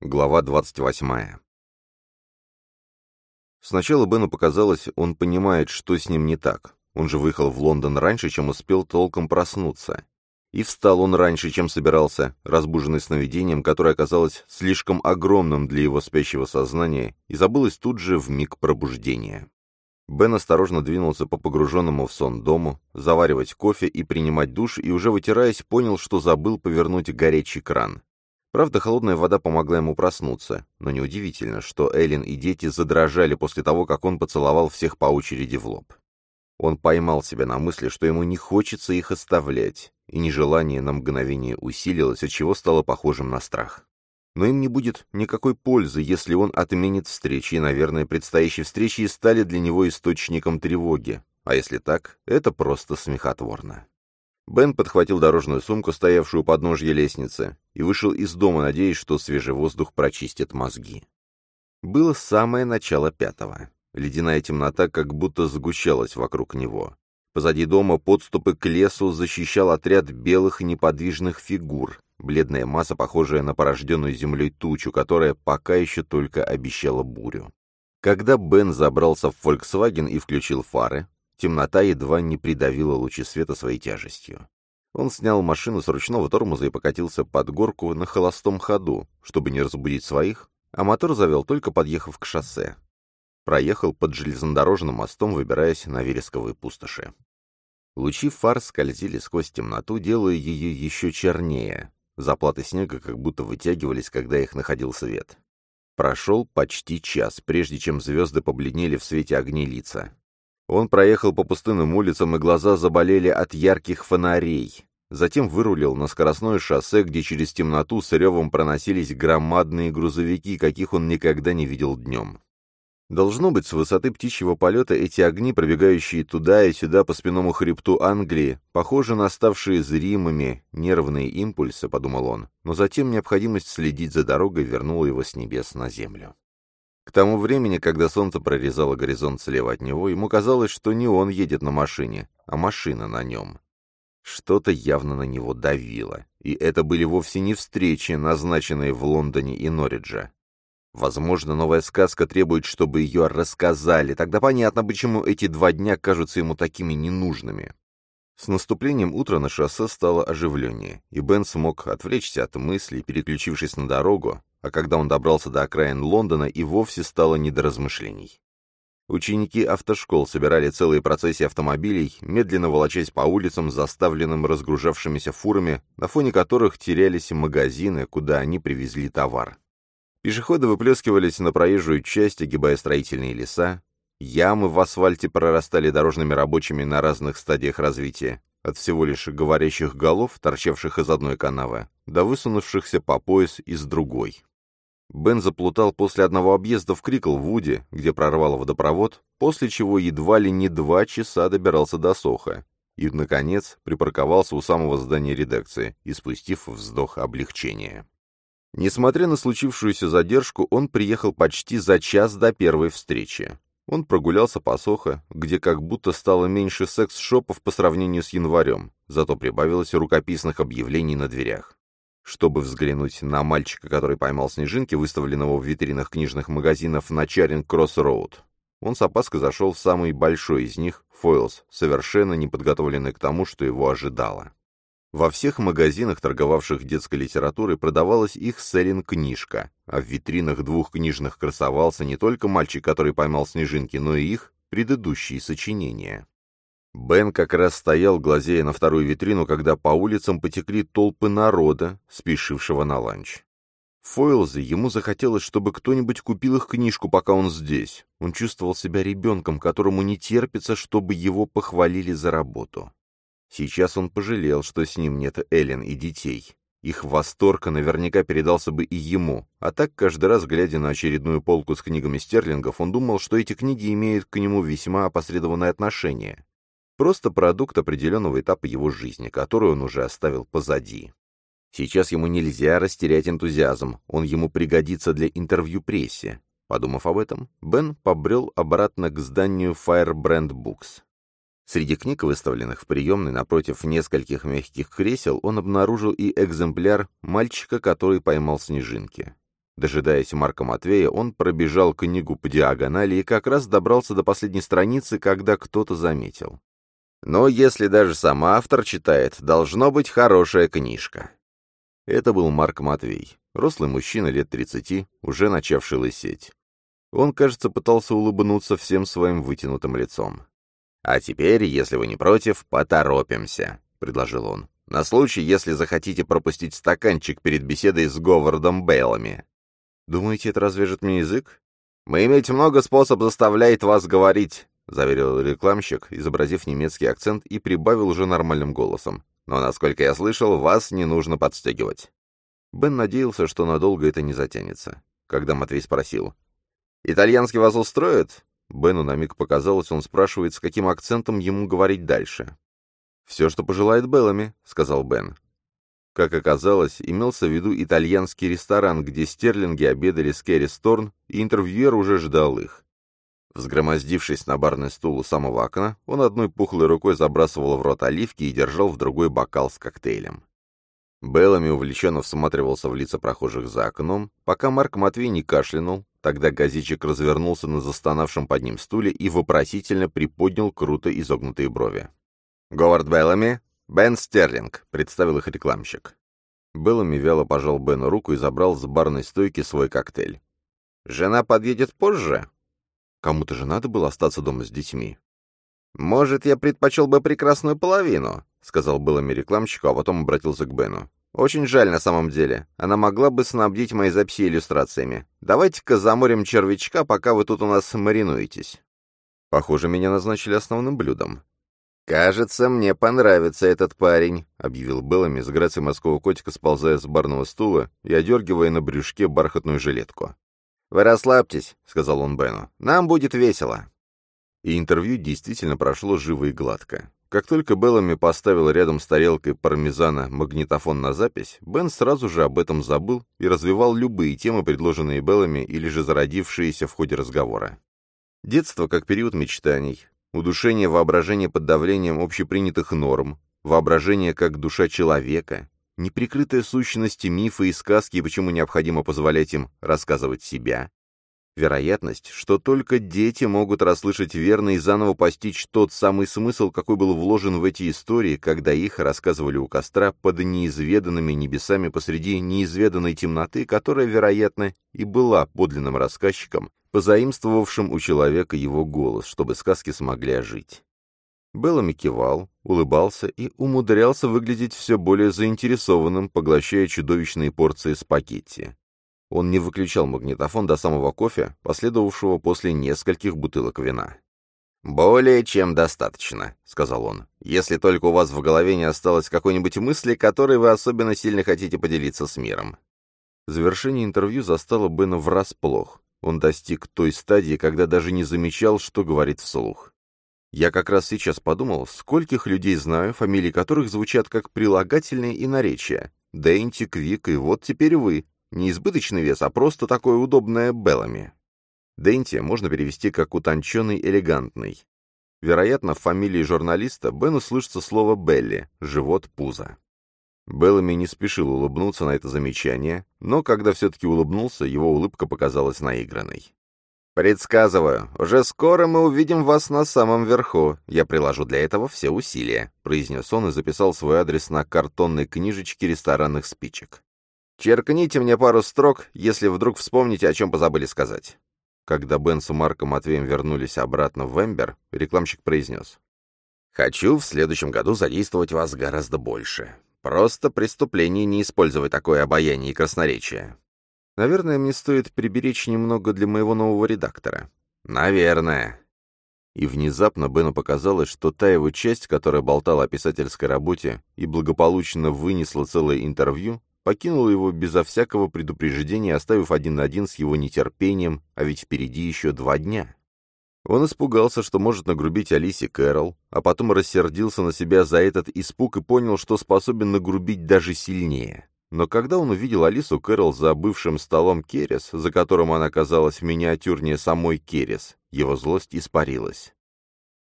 Глава 28. Сначала Бену показалось, он понимает, что с ним не так. Он же выехал в Лондон раньше, чем успел толком проснуться. И встал он раньше, чем собирался, разбуженный сновидением, которое оказалось слишком огромным для его спящего сознания и забылось тут же в миг пробуждения. Бен осторожно двинулся по погруженному в сон дому, заваривать кофе и принимать душ, и уже вытираясь, понял, что забыл повернуть горячий кран. Правда, холодная вода помогла ему проснуться, но неудивительно, что Эллен и дети задрожали после того, как он поцеловал всех по очереди в лоб. Он поймал себя на мысли, что ему не хочется их оставлять, и нежелание на мгновение усилилось, отчего стало похожим на страх. Но им не будет никакой пользы, если он отменит встречи, и, наверное, предстоящие встречи стали для него источником тревоги, а если так, это просто смехотворно. Бен подхватил дорожную сумку, стоявшую у подножья лестницы, и вышел из дома, надеясь, что свежий воздух прочистит мозги. Было самое начало пятого. Ледяная темнота как будто сгущалась вокруг него. Позади дома подступы к лесу защищал отряд белых неподвижных фигур, бледная масса, похожая на порожденную землей тучу, которая пока еще только обещала бурю. Когда Бен забрался в Volkswagen и включил фары, Темнота едва не придавила лучи света своей тяжестью. Он снял машину с ручного тормоза и покатился под горку на холостом ходу, чтобы не разбудить своих, а мотор завел только подъехав к шоссе. Проехал под железнодорожным мостом, выбираясь на вересковые пустоши. Лучи фар скользили сквозь темноту, делая ее еще чернее. Заплаты снега как будто вытягивались, когда их находил свет. Прошел почти час, прежде чем звезды побледнели в свете огней лица. Он проехал по пустынным улицам, и глаза заболели от ярких фонарей. Затем вырулил на скоростное шоссе, где через темноту с ревом проносились громадные грузовики, каких он никогда не видел днем. Должно быть, с высоты птичьего полета эти огни, пробегающие туда и сюда по спинному хребту Англии, похожи на ставшие зримыми нервные импульсы, подумал он, но затем необходимость следить за дорогой вернула его с небес на землю. К тому времени, когда солнце прорезало горизонт слева от него, ему казалось, что не он едет на машине, а машина на нем. Что-то явно на него давило, и это были вовсе не встречи, назначенные в Лондоне и Норридже. Возможно, новая сказка требует, чтобы ее рассказали, тогда понятно, почему эти два дня кажутся ему такими ненужными. С наступлением утра на шоссе стало оживленнее, и Бен смог отвлечься от мыслей, переключившись на дорогу, а когда он добрался до окраин Лондона, и вовсе стало не до размышлений. Ученики автошкол собирали целые процессии автомобилей, медленно волочась по улицам, заставленным разгружавшимися фурами, на фоне которых терялись магазины, куда они привезли товар. Пешеходы выплескивались на проезжую часть, огибая строительные леса. Ямы в асфальте прорастали дорожными рабочими на разных стадиях развития, от всего лишь говорящих голов, торчавших из одной канавы, до высунувшихся по пояс из другой. Бен заплутал после одного объезда в Криклвуде, где прорвало водопровод, после чего едва ли не два часа добирался до Соха, и, наконец, припарковался у самого здания редакции, испустив вздох облегчения. Несмотря на случившуюся задержку, он приехал почти за час до первой встречи. Он прогулялся по Сохо, где как будто стало меньше секс-шопов по сравнению с январем, зато прибавилось рукописных объявлений на дверях чтобы взглянуть на мальчика, который поймал снежинки, выставленного в витринах книжных магазинов на Чаринг-Кросс-Роуд. Он с опаской зашел в самый большой из них, Фойлс, совершенно не подготовленный к тому, что его ожидало. Во всех магазинах, торговавших детской литературой, продавалась их с Селин книжка, а в витринах двух книжных красовался не только мальчик, который поймал снежинки, но и их предыдущие сочинения. Бен как раз стоял, глазея на вторую витрину, когда по улицам потекли толпы народа, спешившего на ланч. Фойлзе ему захотелось, чтобы кто-нибудь купил их книжку, пока он здесь. Он чувствовал себя ребенком, которому не терпится, чтобы его похвалили за работу. Сейчас он пожалел, что с ним нет Эллен и детей. Их восторг наверняка передался бы и ему, а так, каждый раз, глядя на очередную полку с книгами стерлингов, он думал, что эти книги имеют к нему весьма опосредованное отношение. Просто продукт определенного этапа его жизни, который он уже оставил позади. Сейчас ему нельзя растерять энтузиазм, он ему пригодится для интервью прессе. Подумав об этом, Бен побрел обратно к зданию Firebrand Books. Среди книг, выставленных в приемной напротив нескольких мягких кресел, он обнаружил и экземпляр мальчика, который поймал снежинки. Дожидаясь Марка Матвея, он пробежал книгу по диагонали и как раз добрался до последней страницы, когда кто-то заметил. Но если даже сам автор читает, должно быть хорошая книжка. Это был Марк Матвей, рослый мужчина лет 30, уже начавший лысеть. Он, кажется, пытался улыбнуться всем своим вытянутым лицом. «А теперь, если вы не против, поторопимся», — предложил он. «На случай, если захотите пропустить стаканчик перед беседой с Говардом Бейлами. «Думаете, это развяжет мне язык?» «Мы иметь много способ заставляет вас говорить», — заверил рекламщик, изобразив немецкий акцент и прибавил уже нормальным голосом. «Но, насколько я слышал, вас не нужно подстегивать». Бен надеялся, что надолго это не затянется. Когда Матвей спросил, «Итальянский вас устроит?» Бену на миг показалось, он спрашивает, с каким акцентом ему говорить дальше. «Все, что пожелает Беллами», — сказал Бен. Как оказалось, имелся в виду итальянский ресторан, где стерлинги обедали с Керри Сторн, и интервьюер уже ждал их. Взгромоздившись на барный стул у самого окна, он одной пухлой рукой забрасывал в рот оливки и держал в другой бокал с коктейлем. Беллами увлеченно всматривался в лица прохожих за окном, пока Марк Матвей не кашлянул, тогда газичек развернулся на застонавшем под ним стуле и вопросительно приподнял круто изогнутые брови. «Говард Беллами?» «Бен Стерлинг», — представил их рекламщик. Беллами вяло пожал Бену руку и забрал с барной стойки свой коктейль. «Жена подъедет позже?» Кому-то же надо было остаться дома с детьми. «Может, я предпочел бы прекрасную половину», — сказал Беллами рекламщику, а потом обратился к Бену. «Очень жаль на самом деле. Она могла бы снабдить мои записи иллюстрациями. Давайте-ка заморим червячка, пока вы тут у нас маринуетесь». Похоже, меня назначили основным блюдом. «Кажется, мне понравится этот парень», — объявил Беллами с грацией морского котика, сползая с барного стула и одергивая на брюшке бархатную жилетку. «Вы расслабьтесь», — сказал он Бену. «Нам будет весело». И интервью действительно прошло живо и гладко. Как только Беллами поставил рядом с тарелкой пармезана магнитофон на запись, Бен сразу же об этом забыл и развивал любые темы, предложенные Беллами или же зародившиеся в ходе разговора. Детство как период мечтаний, удушение воображения под давлением общепринятых норм, воображение как душа человека, неприкрытая сущность мифа и сказки и почему необходимо позволять им рассказывать себя, вероятность, что только дети могут расслышать верно и заново постичь тот самый смысл, какой был вложен в эти истории, когда их рассказывали у костра под неизведанными небесами посреди неизведанной темноты, которая, вероятно, и была подлинным рассказчиком, позаимствовавшим у человека его голос, чтобы сказки смогли ожить. Беллами кивал, улыбался и умудрялся выглядеть все более заинтересованным, поглощая чудовищные порции спагетти. Он не выключал магнитофон до самого кофе, последовавшего после нескольких бутылок вина. «Более чем достаточно», — сказал он, «если только у вас в голове не осталось какой-нибудь мысли, которой вы особенно сильно хотите поделиться с миром». Завершение интервью застало Бена врасплох. Он достиг той стадии, когда даже не замечал, что говорит вслух. Я как раз сейчас подумал, скольких людей знаю, фамилии которых звучат как прилагательные и наречия. Дэнти, Квик и вот теперь вы. Не избыточный вес, а просто такое удобное Беллами. Дэнти можно перевести как утонченный, элегантный. Вероятно, в фамилии журналиста Бену слышится слово «белли» — живот, пузо. Беллами не спешил улыбнуться на это замечание, но когда все-таки улыбнулся, его улыбка показалась наигранной. «Предсказываю, уже скоро мы увидим вас на самом верху. Я приложу для этого все усилия», — произнес он и записал свой адрес на картонной книжечке ресторанных спичек. «Черкните мне пару строк, если вдруг вспомните, о чем позабыли сказать». Когда Бен с Марком Матвеем вернулись обратно в Эмбер, рекламщик произнес. «Хочу в следующем году задействовать вас гораздо больше. Просто преступление не использовать такое обаяние и красноречие. Наверное, мне стоит приберечь немного для моего нового редактора. Наверное. И внезапно Бену показалось, что та его часть, которая болтала о писательской работе и благополучно вынесла целое интервью, покинула его безо всякого предупреждения, оставив один на один с его нетерпением, а ведь впереди еще два дня. Он испугался, что может нагрубить Алисе Кэрол, а потом рассердился на себя за этот испуг и понял, что способен нагрубить даже сильнее. Но когда он увидел Алису Кэрол за бывшим столом Керес, за которым она казалась миниатюрнее самой Керес, его злость испарилась.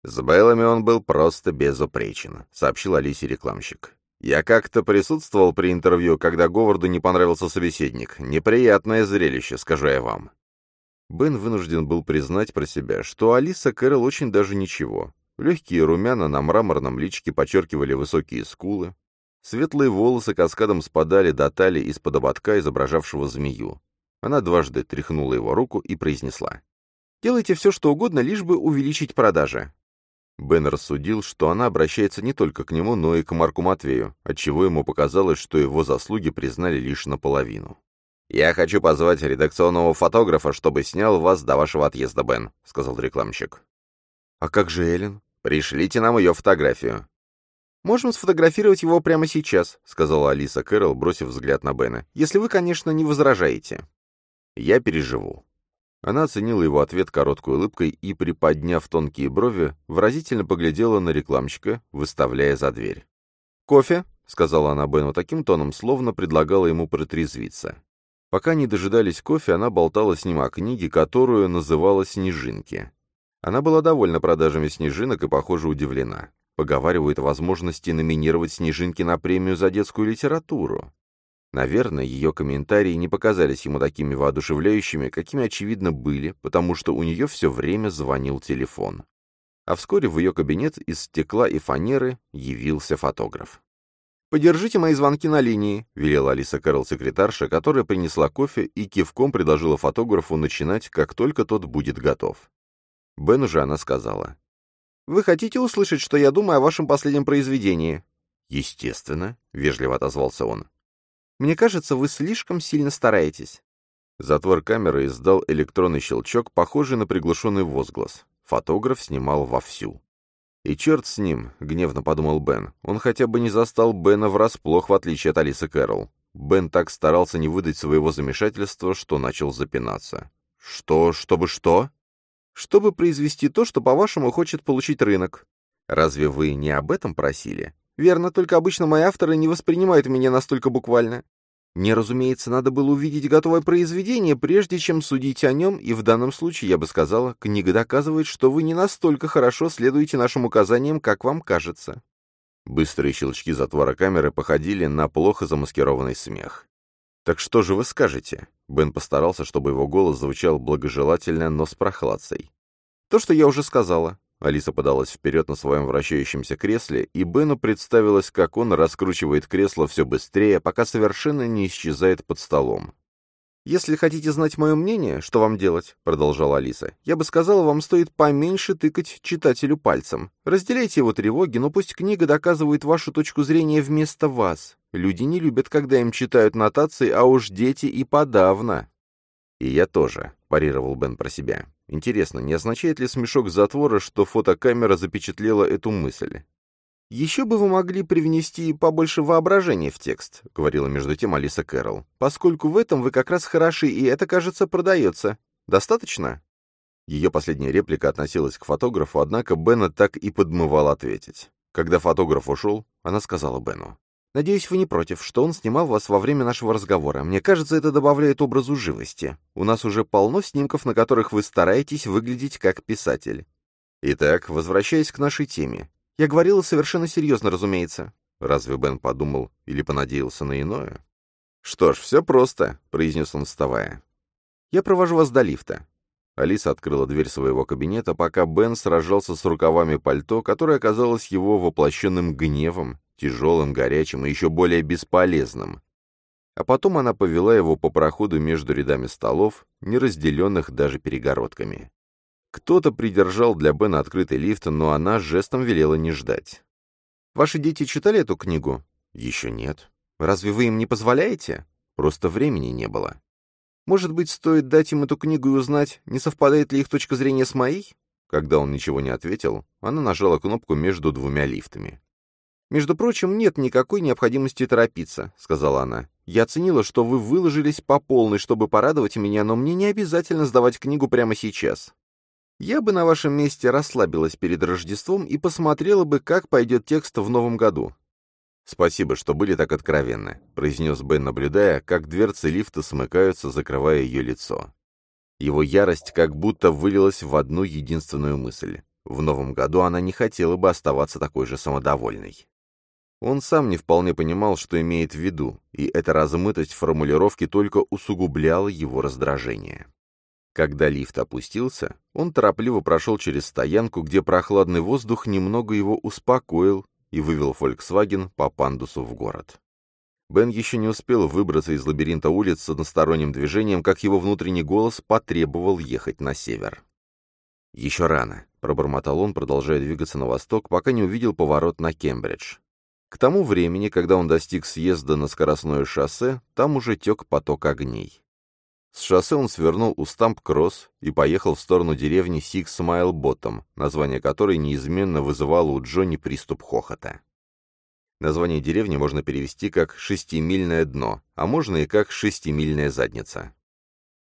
«С Беллами он был просто безупречен», — сообщил Алисе рекламщик. Я как-то присутствовал при интервью, когда Говарду не понравился собеседник. Неприятное зрелище, скажу я вам. Бен вынужден был признать про себя, что Алиса Кэрол очень даже ничего. Легкие румяна на мраморном личке подчеркивали высокие скулы. Светлые волосы каскадом спадали до талии из-под ободка, изображавшего змею. Она дважды тряхнула его руку и произнесла. «Делайте все, что угодно, лишь бы увеличить продажи». Бен рассудил, что она обращается не только к нему, но и к Марку Матвею, отчего ему показалось, что его заслуги признали лишь наполовину. «Я хочу позвать редакционного фотографа, чтобы снял вас до вашего отъезда, Бен», — сказал рекламщик. «А как же Эллен?» «Пришлите нам ее фотографию». «Можем сфотографировать его прямо сейчас», — сказала Алиса Кэрол, бросив взгляд на Бена, «если вы, конечно, не возражаете». «Я переживу». Она оценила его ответ короткой улыбкой и, приподняв тонкие брови, выразительно поглядела на рекламщика, выставляя за дверь. «Кофе?» — сказала она Бену таким тоном, словно предлагала ему протрезвиться. Пока не дожидались кофе, она болтала с ним о книге, которую называла «Снежинки». Она была довольна продажами снежинок и, похоже, удивлена. Поговаривают о возможности номинировать снежинки на премию за детскую литературу. Наверное, ее комментарии не показались ему такими воодушевляющими, какими, очевидно, были, потому что у нее все время звонил телефон. А вскоре в ее кабинет из стекла и фанеры явился фотограф. «Подержите мои звонки на линии», — велела Алиса Кэрол секретарша, которая принесла кофе и кивком предложила фотографу начинать, как только тот будет готов. Бену же она сказала. «Вы хотите услышать, что я думаю о вашем последнем произведении?» «Естественно», — вежливо отозвался он. «Мне кажется, вы слишком сильно стараетесь». Затвор камеры издал электронный щелчок, похожий на приглушенный возглас. Фотограф снимал вовсю. «И черт с ним», — гневно подумал Бен. Он хотя бы не застал Бена врасплох, в отличие от Алисы Кэрролл. Бен так старался не выдать своего замешательства, что начал запинаться. «Что? Чтобы что?» Чтобы произвести то, что, по-вашему, хочет получить рынок. Разве вы не об этом просили? Верно, только обычно мои авторы не воспринимают меня настолько буквально. Мне, разумеется, надо было увидеть готовое произведение, прежде чем судить о нем, и в данном случае, я бы сказала, книга доказывает, что вы не настолько хорошо следуете нашим указаниям, как вам кажется. Быстрые щелчки затвора камеры походили на плохо замаскированный смех. «Так что же вы скажете?» Бен постарался, чтобы его голос звучал благожелательно, но с прохладцей. «То, что я уже сказала». Алиса подалась вперед на своем вращающемся кресле, и Бену представилось, как он раскручивает кресло все быстрее, пока совершенно не исчезает под столом. «Если хотите знать мое мнение, что вам делать», — продолжала Алиса, — «я бы сказала, вам стоит поменьше тыкать читателю пальцем. Разделяйте его тревоги, но пусть книга доказывает вашу точку зрения вместо вас. Люди не любят, когда им читают нотации, а уж дети и подавно». «И я тоже», — парировал Бен про себя. «Интересно, не означает ли смешок затвора, что фотокамера запечатлела эту мысль?» «Еще бы вы могли привнести побольше воображения в текст», — говорила между тем Алиса Кэрролл, «поскольку в этом вы как раз хороши, и это, кажется, продается. Достаточно?» Ее последняя реплика относилась к фотографу, однако Бена так и подмывал ответить. Когда фотограф ушел, она сказала Бену. «Надеюсь, вы не против, что он снимал вас во время нашего разговора. Мне кажется, это добавляет образу живости. У нас уже полно снимков, на которых вы стараетесь выглядеть как писатель». Итак, возвращаясь к нашей теме, я говорила совершенно серьезно, разумеется. Разве Бен подумал или понадеялся на иное? «Что ж, все просто», — произнес он, вставая. «Я провожу вас до лифта». Алиса открыла дверь своего кабинета, пока Бен сражался с рукавами пальто, которое оказалось его воплощенным гневом, тяжелым, горячим и еще более бесполезным. А потом она повела его по проходу между рядами столов, не разделенных даже перегородками. Кто-то придержал для Бена открытый лифт, но она жестом велела не ждать. «Ваши дети читали эту книгу?» «Еще нет». «Разве вы им не позволяете?» «Просто времени не было». «Может быть, стоит дать им эту книгу и узнать, не совпадает ли их точка зрения с моей?» Когда он ничего не ответил, она нажала кнопку между двумя лифтами. «Между прочим, нет никакой необходимости торопиться», — сказала она. «Я оценила, что вы выложились по полной, чтобы порадовать меня, но мне не обязательно сдавать книгу прямо сейчас. Я бы на вашем месте расслабилась перед Рождеством и посмотрела бы, как пойдет текст в новом году. «Спасибо, что были так откровенны», — произнес Бен, наблюдая, как дверцы лифта смыкаются, закрывая ее лицо. Его ярость как будто вылилась в одну единственную мысль. В новом году она не хотела бы оставаться такой же самодовольной. Он сам не вполне понимал, что имеет в виду, и эта размытость формулировки только усугубляла его раздражение. Когда лифт опустился, он торопливо прошел через стоянку, где прохладный воздух немного его успокоил и вывел Volkswagen по пандусу в город. Бен еще не успел выбраться из лабиринта улиц с односторонним движением, как его внутренний голос потребовал ехать на север. «Еще рано», — пробормотал он, продолжая двигаться на восток, пока не увидел поворот на Кембридж. К тому времени, когда он достиг съезда на скоростное шоссе, там уже тек поток огней. С шоссе он свернул у Стамп-Кросс и поехал в сторону деревни Сикс-Майл-Боттом, название которой неизменно вызывало у Джонни приступ хохота. Название деревни можно перевести как «шестимильное дно», а можно и как «шестимильная задница».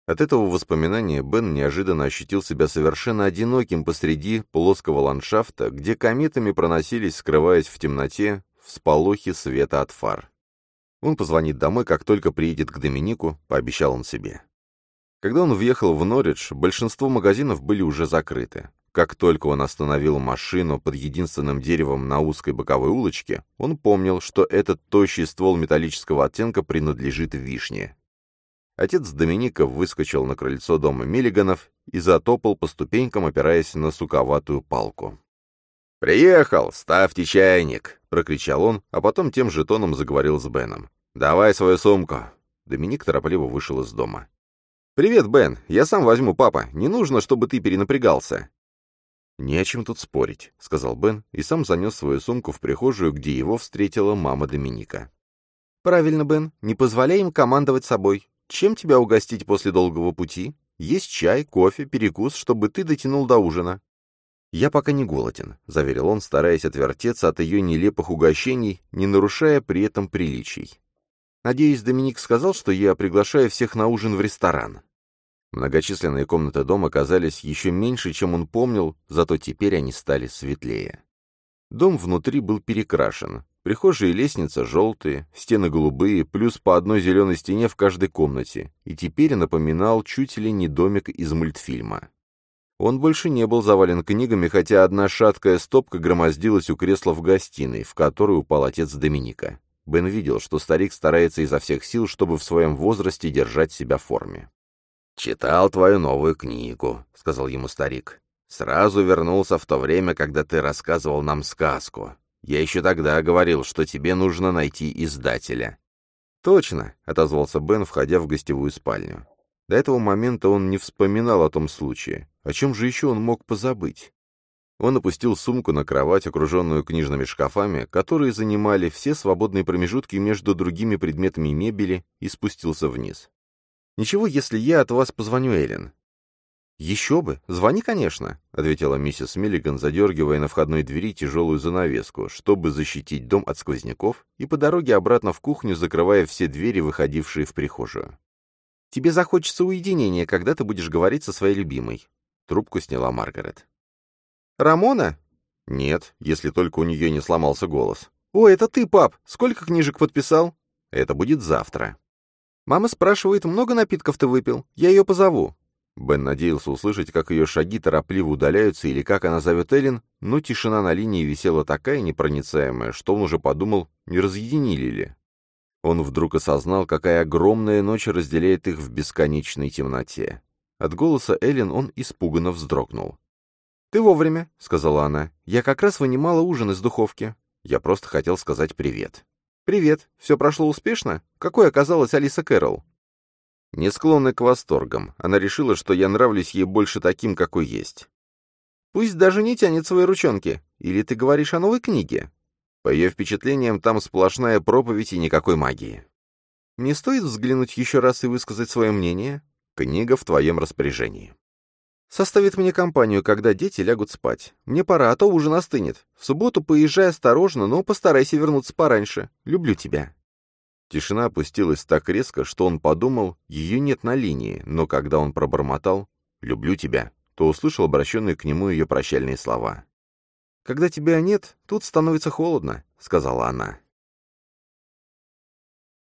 От этого воспоминания Бен неожиданно ощутил себя совершенно одиноким посреди плоского ландшафта, где кометами проносились, скрываясь в темноте, всполохи света от фар. Он позвонит домой, как только приедет к Доминику, пообещал он себе. Когда он въехал в Норридж, большинство магазинов были уже закрыты. Как только он остановил машину под единственным деревом на узкой боковой улочке, он помнил, что этот тощий ствол металлического оттенка принадлежит вишне. Отец Доминика выскочил на крыльцо дома Миллиганов и затопал по ступенькам, опираясь на суковатую палку. «Приехал! Ставьте чайник!» — прокричал он, а потом тем же тоном заговорил с Беном. «Давай свою сумку!» Доминик торопливо вышел из дома. «Привет, Бен! Я сам возьму, папа. Не нужно, чтобы ты перенапрягался». «Не о чем тут спорить», — сказал Бен и сам занес свою сумку в прихожую, где его встретила мама Доминика. «Правильно, Бен, не позволяй им командовать собой. Чем тебя угостить после долгого пути? Есть чай, кофе, перекус, чтобы ты дотянул до ужина». «Я пока не голоден», — заверил он, стараясь отвертеться от ее нелепых угощений, не нарушая при этом приличий. «Надеюсь, Доминик сказал, что я приглашаю всех на ужин в ресторан». Многочисленные комнаты дома казались еще меньше, чем он помнил, зато теперь они стали светлее. Дом внутри был перекрашен. Прихожая и лестница желтые, стены голубые, плюс по одной зеленой стене в каждой комнате, и теперь напоминал чуть ли не домик из мультфильма. Он больше не был завален книгами, хотя одна шаткая стопка громоздилась у кресла в гостиной, в которую упал отец Доминика. Бен видел, что старик старается изо всех сил, чтобы в своем возрасте держать себя в форме. «Читал твою новую книгу», — сказал ему старик. «Сразу вернулся в то время, когда ты рассказывал нам сказку. Я еще тогда говорил, что тебе нужно найти издателя». «Точно», — отозвался Бен, входя в гостевую спальню. До этого момента он не вспоминал о том случае. О чем же еще он мог позабыть? Он опустил сумку на кровать, окруженную книжными шкафами, которые занимали все свободные промежутки между другими предметами мебели, и спустился вниз. «Ничего, если я от вас позвоню Эллен». «Еще бы! Звони, конечно», — ответила миссис Миллиган, задергивая на входной двери тяжелую занавеску, чтобы защитить дом от сквозняков, и по дороге обратно в кухню закрывая все двери, выходившие в прихожую. «Тебе захочется уединения, когда ты будешь говорить со своей любимой». Трубку сняла Маргарет. «Рамона?» «Нет, если только у нее не сломался голос». «О, это ты, пап! Сколько книжек подписал?» «Это будет завтра». «Мама спрашивает, много напитков ты выпил? Я ее позову». Бен надеялся услышать, как ее шаги торопливо удаляются или как она зовет Эллен, но тишина на линии висела такая непроницаемая, что он уже подумал, не разъединили ли. Он вдруг осознал, какая огромная ночь разделяет их в бесконечной темноте. От голоса Эллен он испуганно вздрогнул. «Ты вовремя», — сказала она. «Я как раз вынимала ужин из духовки. Я просто хотел сказать привет». «Привет. Все прошло успешно? Какой оказалась Алиса Кэрролл?» Не склонна к восторгам. Она решила, что я нравлюсь ей больше таким, какой есть. Пусть даже не тянет свои ручонки. Или ты говоришь о новой книге? По ее впечатлениям, там сплошная проповедь и никакой магии. Не стоит взглянуть еще раз и высказать свое мнение? Книга в твоем распоряжении. Составит мне компанию, когда дети лягут спать. Мне пора, а то ужин остынет. В субботу поезжай осторожно, но постарайся вернуться пораньше. Люблю тебя». Тишина опустилась так резко, что он подумал, ее нет на линии, но когда он пробормотал «люблю тебя», то услышал обращенные к нему ее прощальные слова. «Когда тебя нет, тут становится холодно», — сказала она.